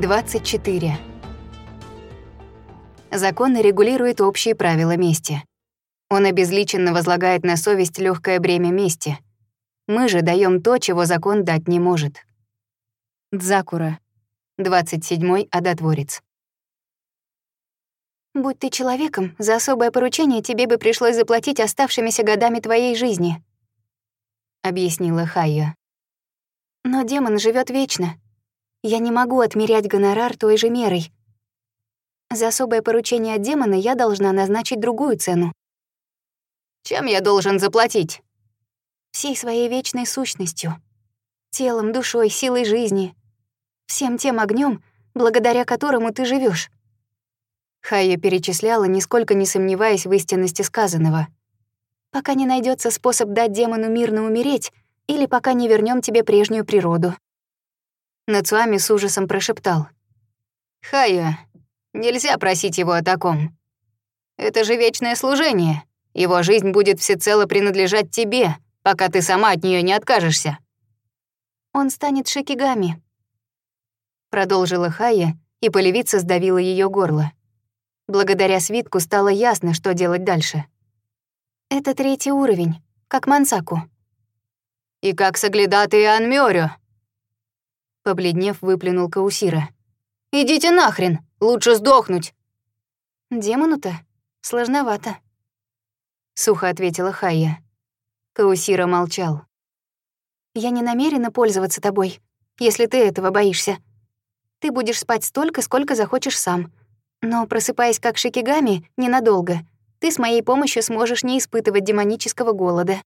24. Закон регулирует общие правила мести. Он обезличенно возлагает на совесть легкое бремя мести. Мы же даем то, чего закон дать не может. Дзакура, 27-й одотворец. «Будь ты человеком, за особое поручение тебе бы пришлось заплатить оставшимися годами твоей жизни», — объяснила Хайо. «Но демон живет вечно, я не могу отмерять гонорар той же мерой. За особое поручение от демона я должна назначить другую цену. Чем я должен заплатить? Всей своей вечной сущностью. Телом, душой, силой жизни. Всем тем огнем, благодаря которому ты живешь. Хая перечисляла, нисколько не сомневаясь в истинности сказанного. «Пока не найдется способ дать демону мирно умереть, или пока не вернем тебе прежнюю природу». Нацуами с ужасом прошептал. «Хая, нельзя просить его о таком. Это же вечное служение. Его жизнь будет всецело принадлежать тебе, пока ты сама от нее не откажешься». «Он станет шикигами», — продолжила Хая, и полевица сдавила ее горло. Благодаря свитку стало ясно, что делать дальше. «Это третий уровень, как Мансаку». «И как Саглядат и Анмёрю», Побледнев, выплюнул Каусира. «Идите нахрен! Лучше сдохнуть!» «Демону-то сложновато», — сухо ответила Хайя. Каусира молчал. «Я не намерена пользоваться тобой, если ты этого боишься. Ты будешь спать столько, сколько захочешь сам. Но, просыпаясь как шикигами, ненадолго, ты с моей помощью сможешь не испытывать демонического голода».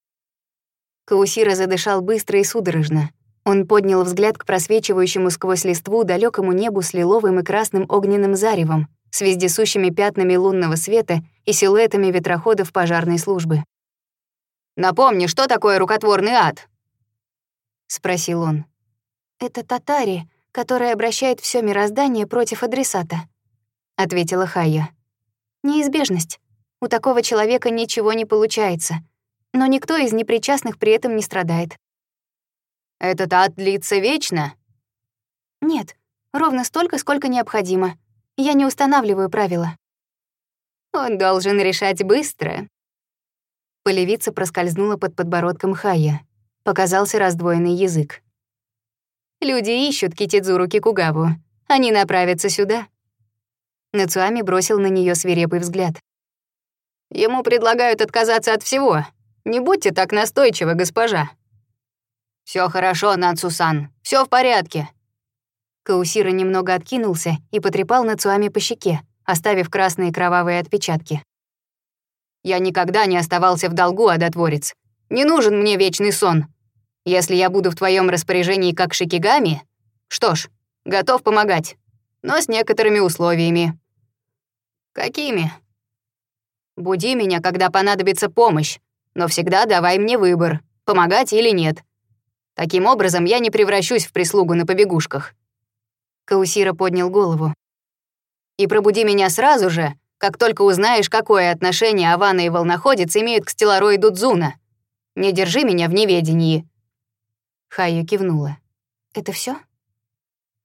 Каусира задышал быстро и судорожно. Он поднял взгляд к просвечивающему сквозь листву далекому небу с лиловым и красным огненным заревом, с вездесущими пятнами лунного света и силуэтами ветроходов пожарной службы. «Напомни, что такое рукотворный ад?» — спросил он. «Это татари, которые обращают все мироздание против адресата», — ответила Хайя. «Неизбежность. У такого человека ничего не получается. Но никто из непричастных при этом не страдает. Этот то отлится вечно? Нет, ровно столько, сколько необходимо. Я не устанавливаю правила. Он должен решать быстро. Полевица проскользнула под подбородком Хая. Показался раздвоенный язык. Люди ищут Китидзуру Кикугаву. Они направятся сюда. Нацуами бросил на нее свирепый взгляд. Ему предлагают отказаться от всего. Не будьте так настойчивы, госпожа. Все хорошо, Нацусан, все в порядке». Каусира немного откинулся и потрепал Нацуами по щеке, оставив красные кровавые отпечатки. «Я никогда не оставался в долгу, одотворец. Не нужен мне вечный сон. Если я буду в твоем распоряжении как шикигами, что ж, готов помогать, но с некоторыми условиями». «Какими?» «Буди меня, когда понадобится помощь, но всегда давай мне выбор, помогать или нет. Таким образом, я не превращусь в прислугу на побегушках». Каусира поднял голову. «И пробуди меня сразу же, как только узнаешь, какое отношение Авана и Волноходец имеют к стеллароиду Дзуна. Не держи меня в неведении». Хаю кивнула. «Это все?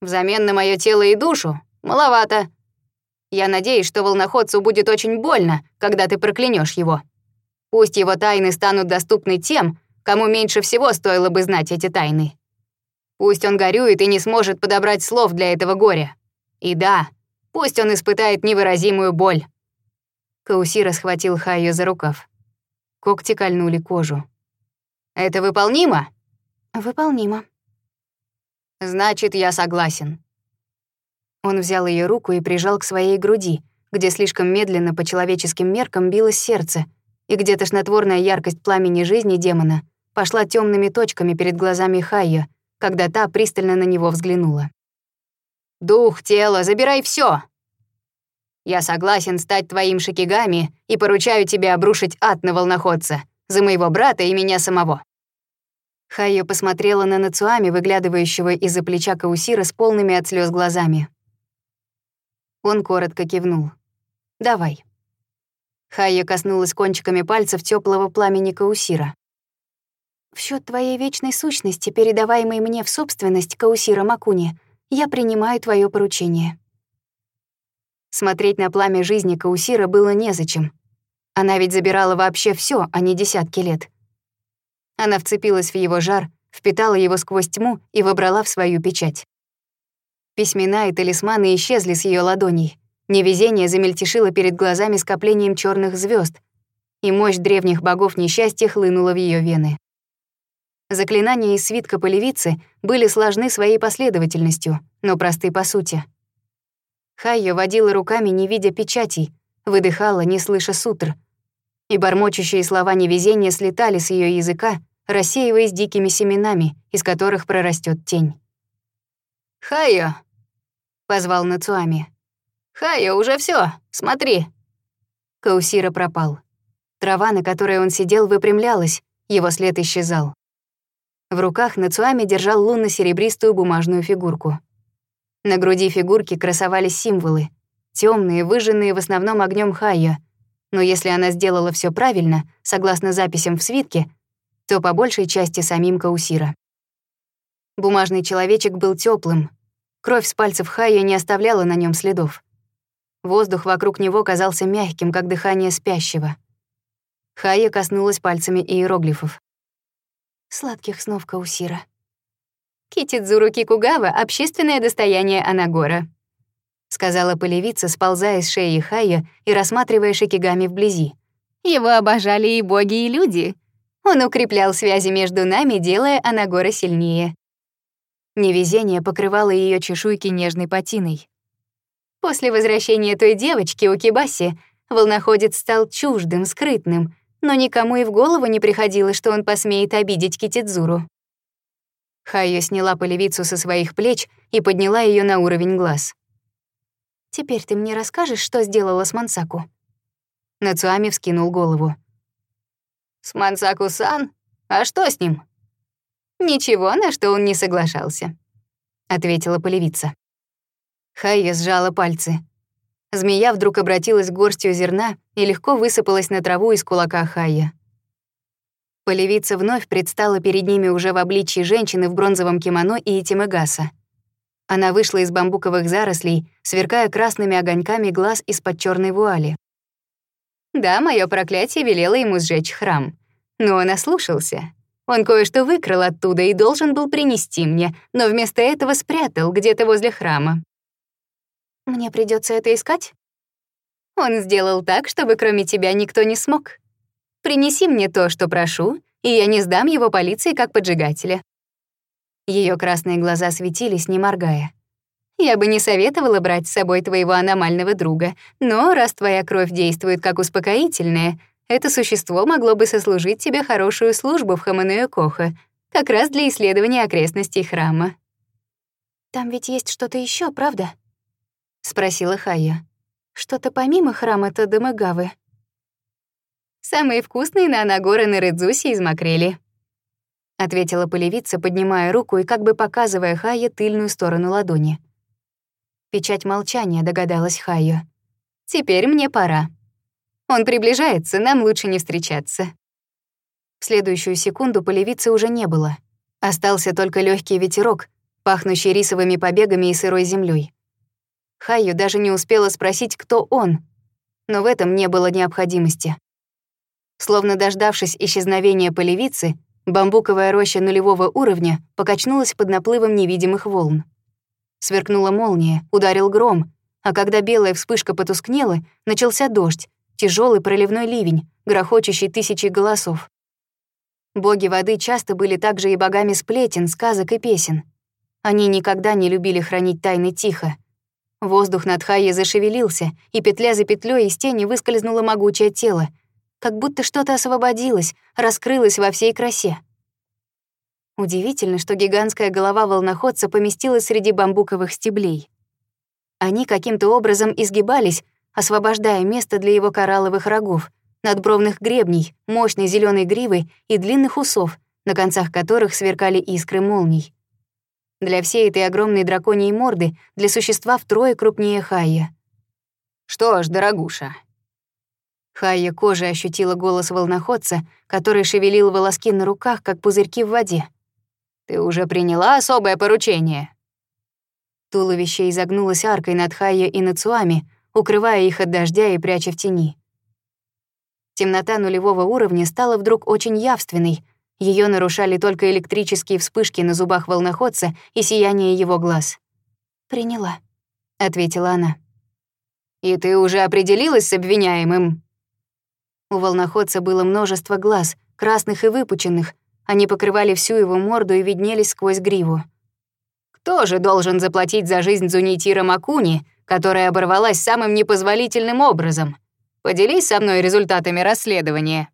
«Взамен на мое тело и душу? Маловато. Я надеюсь, что волноходцу будет очень больно, когда ты проклянешь его. Пусть его тайны станут доступны тем, кому меньше всего стоило бы знать эти тайны. Пусть он горюет и не сможет подобрать слов для этого горя. И да, пусть он испытает невыразимую боль. Каусира схватил Хайо за рукав. Когти кольнули кожу. «Это выполнимо?» «Выполнимо». «Значит, я согласен». Он взял ее руку и прижал к своей груди, где слишком медленно по человеческим меркам билось сердце, и где тошнотворная яркость пламени жизни демона — пошла темными точками перед глазами Хайя, когда та пристально на него взглянула. «Дух, тело, забирай все. Я согласен стать твоим шикигами и поручаю тебе обрушить ад на волноходца за моего брата и меня самого». Хайо посмотрела на Нацуами, выглядывающего из-за плеча Каусира с полными от слез глазами. Он коротко кивнул. «Давай». Хайо коснулась кончиками пальцев теплого пламени Каусира. В счет твоей вечной сущности, передаваемой мне в собственность Каусира Макуни, я принимаю твое поручение. Смотреть на пламя жизни Каусира было незачем. Она ведь забирала вообще все, а не десятки лет. Она вцепилась в его жар, впитала его сквозь тьму и вобрала в свою печать. Письмена и талисманы исчезли с ее ладоней. Невезение замельтешило перед глазами скоплением черных звезд, и мощь древних богов несчастья хлынула в ее вены. Заклинания из свитка полевицы были сложны своей последовательностью, но просты по сути. Хайо водила руками, не видя печатей, выдыхала, не слыша сутр. И бормочущие слова невезения слетали с ее языка, рассеиваясь дикими семенами, из которых прорастет тень. «Хайо!» — позвал Нацуами. «Хайо, уже все, Смотри!» Каусира пропал. Трава, на которой он сидел, выпрямлялась, его след исчезал. В руках Нацуами держал лунно-серебристую бумажную фигурку. На груди фигурки красовались символы, темные, выжженные в основном огнем Хайо, но если она сделала все правильно, согласно записям в свитке, то по большей части самим Каусира. Бумажный человечек был теплым, кровь с пальцев Хайо не оставляла на нем следов. Воздух вокруг него казался мягким, как дыхание спящего. Хая коснулась пальцами иероглифов. Сладких снов Каусира. Китидзуру Кикугава — общественное достояние Анагора», — сказала полевица, сползая с шеи Хая и рассматривая шикигами вблизи. «Его обожали и боги, и люди. Он укреплял связи между нами, делая Анагора сильнее». Невезение покрывало ее чешуйки нежной патиной. После возвращения той девочки у Кибаси волноходец стал чуждым, скрытным, но никому и в голову не приходило, что он посмеет обидеть Китидзуру. Хайо сняла полевицу со своих плеч и подняла ее на уровень глаз. «Теперь ты мне расскажешь, что сделала с Мансаку?» Нацуами вскинул голову. «С Мансаку-сан? А что с ним?» «Ничего, на что он не соглашался», — ответила полевица. Хайя сжала пальцы. Змея вдруг обратилась горстью зерна и легко высыпалась на траву из кулака Хая. Полевица вновь предстала перед ними уже в обличии женщины в бронзовом кимоно и Итимегаса. Она вышла из бамбуковых зарослей, сверкая красными огоньками глаз из-под черной вуали. Да, мое проклятие велело ему сжечь храм. Но он ослушался. Он кое-что выкрал оттуда и должен был принести мне, но вместо этого спрятал где-то возле храма. Мне придется это искать? Он сделал так, чтобы кроме тебя никто не смог. Принеси мне то, что прошу, и я не сдам его полиции как поджигателя. Ее красные глаза светились, не моргая. Я бы не советовала брать с собой твоего аномального друга, но раз твоя кровь действует как успокоительное, это существо могло бы сослужить тебе хорошую службу в Хамануэкоха, как раз для исследования окрестностей храма. Там ведь есть что-то еще, правда? — спросила Хая. «Что-то помимо храма Тадамагавы?» «Самые вкусные на Анагоры на Рыдзусе из макрели», — ответила полевица, поднимая руку и как бы показывая Хае тыльную сторону ладони. Печать молчания догадалась Хайо. «Теперь мне пора. Он приближается, нам лучше не встречаться». В следующую секунду полевицы уже не было. Остался только легкий ветерок, пахнущий рисовыми побегами и сырой землей. Хаю даже не успела спросить, кто он, но в этом не было необходимости. Словно дождавшись исчезновения полевицы, бамбуковая роща нулевого уровня покачнулась под наплывом невидимых волн. Сверкнула молния, ударил гром, а когда белая вспышка потускнела, начался дождь, тяжелый проливной ливень, грохочущий тысячи голосов. Боги воды часто были также и богами сплетен, сказок и песен. Они никогда не любили хранить тайны тихо, Воздух над Хайей зашевелился, и петля за петлей из тени выскользнуло могучее тело, как будто что-то освободилось, раскрылось во всей красе. Удивительно, что гигантская голова волноходца поместилась среди бамбуковых стеблей. Они каким-то образом изгибались, освобождая место для его коралловых рогов, надбровных гребней, мощной зеленой гривы и длинных усов, на концах которых сверкали искры молний для всей этой огромной драконьей морды, для существа втрое крупнее Хайя. «Что ж, дорогуша». Хайя кожа ощутила голос волноходца, который шевелил волоски на руках, как пузырьки в воде. «Ты уже приняла особое поручение?» Туловище изогнулось аркой над Хайя и над Цуами, укрывая их от дождя и пряча в тени. Темнота нулевого уровня стала вдруг очень явственной — ее нарушали только электрические вспышки на зубах волноходца и сияние его глаз. «Приняла», — ответила она. «И ты уже определилась с обвиняемым?» У волноходца было множество глаз, красных и выпученных. Они покрывали всю его морду и виднелись сквозь гриву. «Кто же должен заплатить за жизнь Зунитира Макуни, которая оборвалась самым непозволительным образом? Поделись со мной результатами расследования».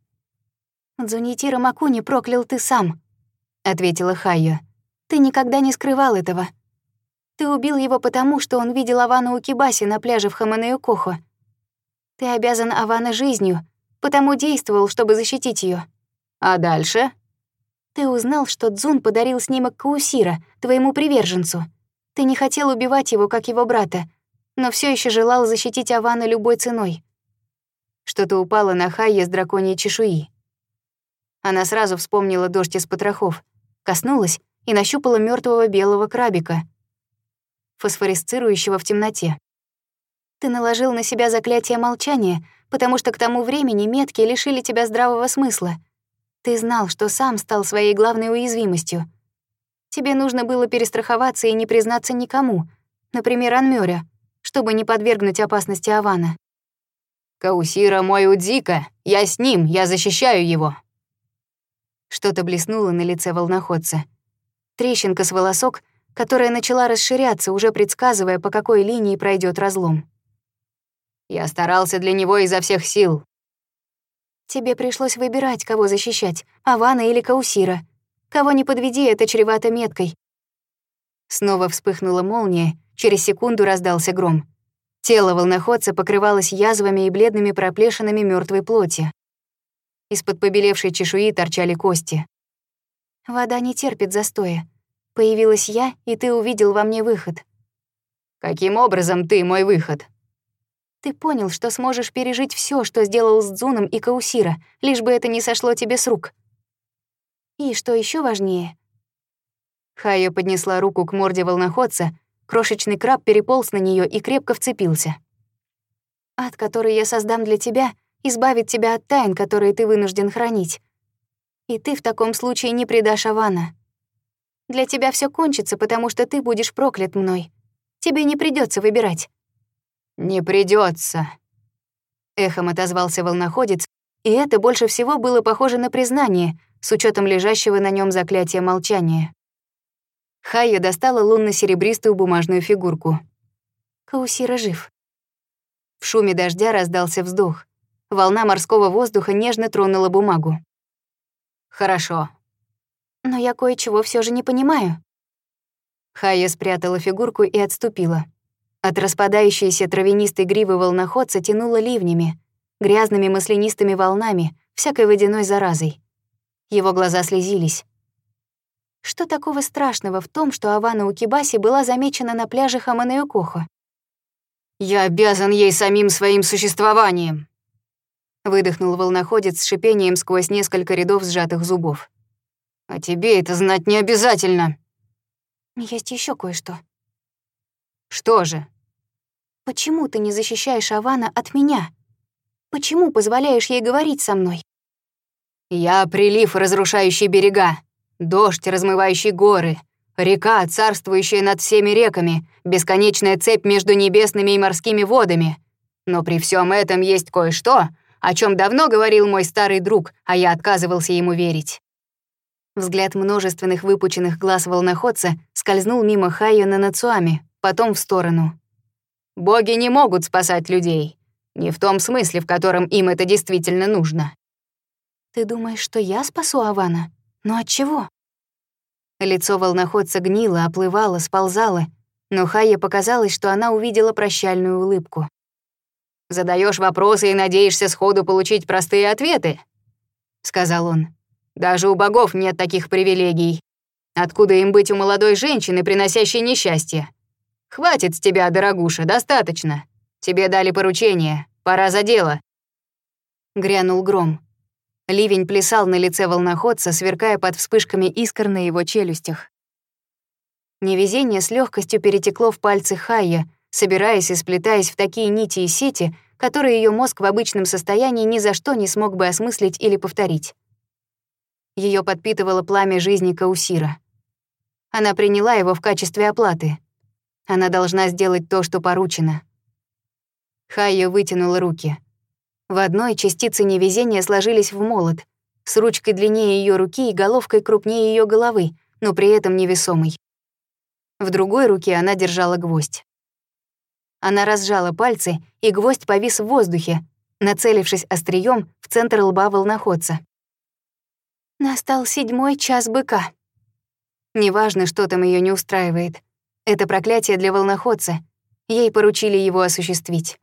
«Дзунитира Макуни проклял ты сам», — ответила Хайо. «Ты никогда не скрывал этого. Ты убил его потому, что он видел Авана Укибаси на пляже в Хаманеукохо. Ты обязан Авана жизнью, потому действовал, чтобы защитить ее. «А дальше?» «Ты узнал, что Дзун подарил снимок Каусира, твоему приверженцу. Ты не хотел убивать его, как его брата, но все еще желал защитить Авана любой ценой». Что-то упало на Хайе с драконьей чешуи. Она сразу вспомнила дождь из потрохов, коснулась и нащупала мертвого белого крабика, фосфорисцирующего в темноте. «Ты наложил на себя заклятие молчания, потому что к тому времени метки лишили тебя здравого смысла. Ты знал, что сам стал своей главной уязвимостью. Тебе нужно было перестраховаться и не признаться никому, например, Анмёря, чтобы не подвергнуть опасности Авана». «Каусира мой Удзика! Я с ним, я защищаю его!» Что-то блеснуло на лице волноходца. Трещинка с волосок, которая начала расширяться, уже предсказывая, по какой линии пройдет разлом. «Я старался для него изо всех сил». «Тебе пришлось выбирать, кого защищать, Авана или Каусира. Кого не подведи, это чревато меткой». Снова вспыхнула молния, через секунду раздался гром. Тело волноходца покрывалось язвами и бледными проплешинами мертвой плоти. Из-под побелевшей чешуи торчали кости. «Вода не терпит застоя. Появилась я, и ты увидел во мне выход». «Каким образом ты мой выход?» «Ты понял, что сможешь пережить все, что сделал с Дзуном и Каусира, лишь бы это не сошло тебе с рук». «И что еще важнее?» Хайо поднесла руку к морде волноходца, крошечный краб переполз на нее и крепко вцепился. «Ад, который я создам для тебя, избавит тебя от тайн, которые ты вынужден хранить. И ты в таком случае не предашь Авана. Для тебя все кончится, потому что ты будешь проклят мной. Тебе не придется выбирать». «Не придется. эхом отозвался волноходец, и это больше всего было похоже на признание, с учетом лежащего на нем заклятия молчания. Хайя достала лунно-серебристую бумажную фигурку. Каусира жив. В шуме дождя раздался вздох. Волна морского воздуха нежно тронула бумагу. «Хорошо». «Но я кое-чего все же не понимаю». Хая спрятала фигурку и отступила. От распадающейся травянистой гривы волноходца тянуло ливнями, грязными маслянистыми волнами, всякой водяной заразой. Его глаза слезились. Что такого страшного в том, что Авана Укибаси была замечена на пляже Хаманеокохо? «Я обязан ей самим своим существованием», Выдохнул волноходец с шипением сквозь несколько рядов сжатых зубов. «А тебе это знать не обязательно!» «Есть еще кое-что». «Что же?» «Почему ты не защищаешь Авана от меня? Почему позволяешь ей говорить со мной?» «Я прилив, разрушающий берега, дождь, размывающий горы, река, царствующая над всеми реками, бесконечная цепь между небесными и морскими водами. Но при всем этом есть кое-что, о чем давно говорил мой старый друг, а я отказывался ему верить. Взгляд множественных выпученных глаз волноходца скользнул мимо Хайо на Нацуами, потом в сторону. «Боги не могут спасать людей. Не в том смысле, в котором им это действительно нужно». «Ты думаешь, что я спасу Авана?» Но от чего? Лицо волноходца гнило, оплывало, сползало, но Хайе показалось, что она увидела прощальную улыбку. Задаешь вопросы и надеешься сходу получить простые ответы?» — сказал он. «Даже у богов нет таких привилегий. Откуда им быть у молодой женщины, приносящей несчастье? Хватит с тебя, дорогуша, достаточно. Тебе дали поручение, пора за дело». Грянул гром. Ливень плясал на лице волноходца, сверкая под вспышками искр на его челюстях. Невезение с легкостью перетекло в пальцы Хайя, собираясь и сплетаясь в такие нити и сети, которые ее мозг в обычном состоянии ни за что не смог бы осмыслить или повторить. Ее подпитывало пламя жизни Каусира. Она приняла его в качестве оплаты. Она должна сделать то, что поручено. Хайо вытянула руки. В одной частицы невезения сложились в молот, с ручкой длиннее ее руки и головкой крупнее ее головы, но при этом невесомой. В другой руке она держала гвоздь. Она разжала пальцы, и гвоздь повис в воздухе, нацелившись острием в центр лба волноходца. Настал седьмой час быка. Неважно, что там ее не устраивает. Это проклятие для волноходца. Ей поручили его осуществить.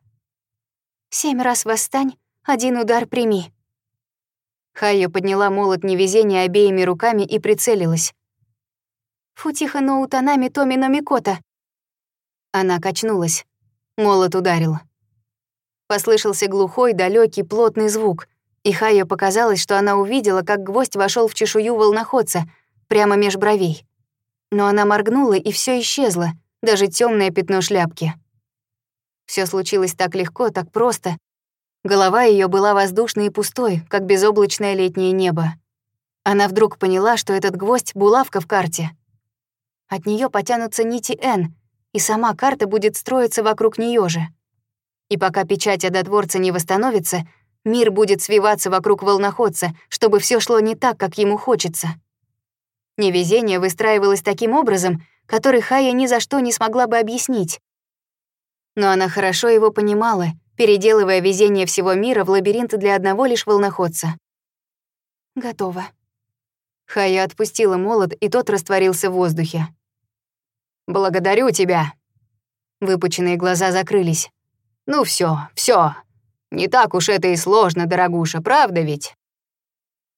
«Семь раз восстань, один удар прими». Хайя подняла молот невезения обеими руками и прицелилась. «Футиха ноутанами Томи Номикота». Она качнулась. Молот ударил. Послышался глухой, далекий, плотный звук, и Хайо показалось, что она увидела, как гвоздь вошел в чешую волноходца, прямо меж бровей. Но она моргнула, и все исчезло, даже темное пятно шляпки. Все случилось так легко, так просто. Голова ее была воздушной и пустой, как безоблачное летнее небо. Она вдруг поняла, что этот гвоздь — булавка в карте. От нее потянутся нити Н, и сама карта будет строиться вокруг нее же. И пока печать одотворца не восстановится, мир будет свиваться вокруг волноходца, чтобы все шло не так, как ему хочется. Невезение выстраивалось таким образом, который Хая ни за что не смогла бы объяснить. Но она хорошо его понимала, переделывая везение всего мира в лабиринт для одного лишь волноходца. «Готово». Хая отпустила молот, и тот растворился в воздухе благодарю тебя». Выпученные глаза закрылись. «Ну все, все. Не так уж это и сложно, дорогуша, правда ведь?»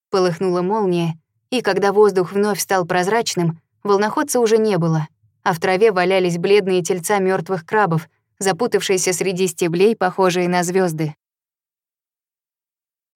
Полыхнула молния, и когда воздух вновь стал прозрачным, волноходца уже не было, а в траве валялись бледные тельца мертвых крабов, запутавшиеся среди стеблей, похожие на звезды.